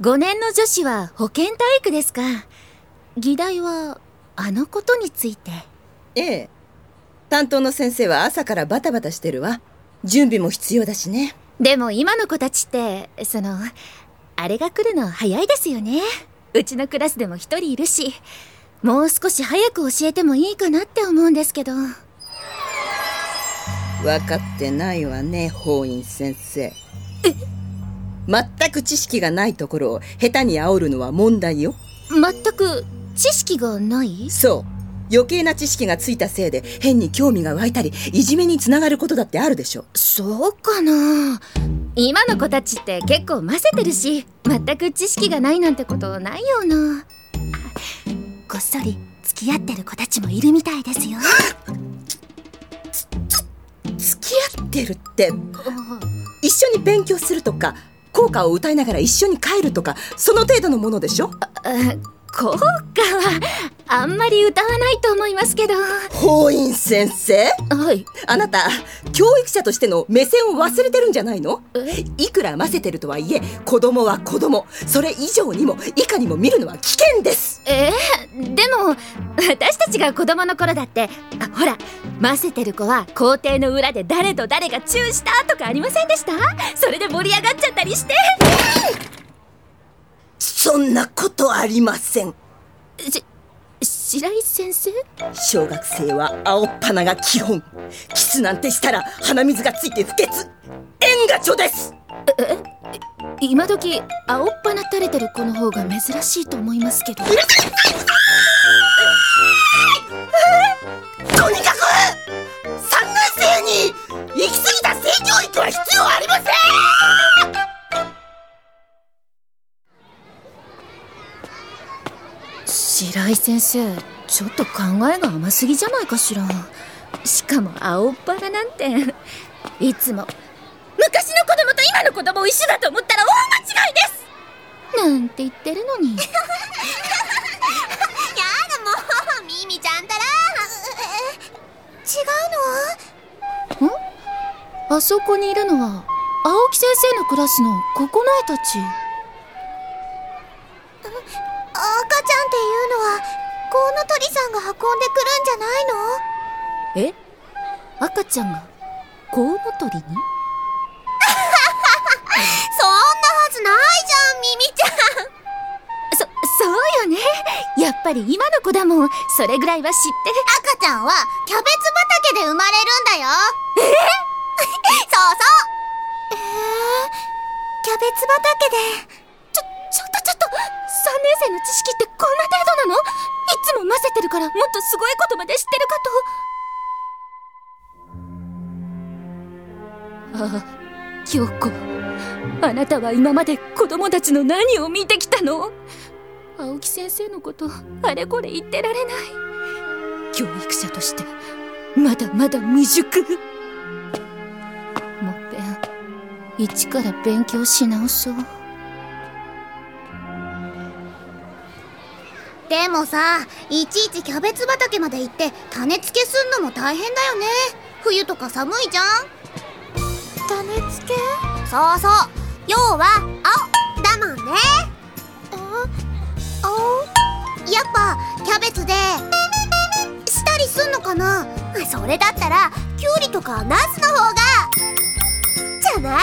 5年の女子は保健体育ですか？議題はあのことについて。ええ。担当の先生は朝からバタバタしてるわ。準備も必要だしね。でも今の子たちってそのあれが来るの早いですよね。うちのクラスでも一人いるしもう少し早く教えてもいいかなって思うんですけど。分かってないわね法院先生全く知識がないところを下手に煽るのは問題よ。全く知識がない？そう。余計な知識がついたせいで変に興味が湧いたりいじめにつながることだってあるでしょ。そうかな。今の子たちって結構混ぜてるし全く知識がないなんてことないよな。こっそり付き合ってる子たちもいるみたいですよ。付き合ってるって一緒に勉強するとか効果を歌いながら一緒に帰るとかその程度のものでしょ？校歌はあんまり歌わないと思いますけど。法院先生？はい。あなた教育者としての目線を忘れてるんじゃないの？いくら混ぜてるとはいえ子供は子供。それ以上にも以下にも見るのは危険です。え？ー、でも私たちが子供の頃だってあほら混ぜてる子は校庭の裏で誰と誰がチューしたとかありませんでした？それで盛り上がっちゃったりしてそんなことありません。し白井先生？小学生は青っ鼻が基本。キスなんてしたら鼻水がついて不潔。縁がちょです。今時青っ鼻垂れてる子の方が珍しいと思いますけど。とにかく3年生に行き過ぎた性教育は必要ありません白井先生ちょっと考えが甘すぎじゃないかしら。しかも青っ腹なんて。いつも昔の子供と今の子供を一緒だと思ったら大間違いです。なんて言ってるのに。やだもうミミちゃんたら。違うのあそこにいるのは青木先生のクラスの九重たちいうのはコウノトリさんが運んでくるんじゃないの？え？赤ちゃんがコウノトリに？そんなはずないじゃんミミちゃん。そそうよね。やっぱり今の子だもん。それぐらいは知ってる。赤ちゃんはキャベツ畑で生まれるんだよ。え？そうそう。えー、キャベツ畑で3年生の知識ってこんな程度なの？いつも混ぜてるからもっとすごいことまで知ってるかと。ああ京子。あなたは今まで子供たちの何を見てきたの？青木先生のことあれこれ言ってられない。教育者としてまだまだ未熟。もっぺん一から勉強し直そう。でもさいちいちキャベツ畑まで行って種付けすんのも大変だよね。冬とか寒いじゃん。種付け？そうそう。要は青だもんね。青？やっぱキャベツでしたりすんのかな？それだったらキュウリとかナスの方がじゃない？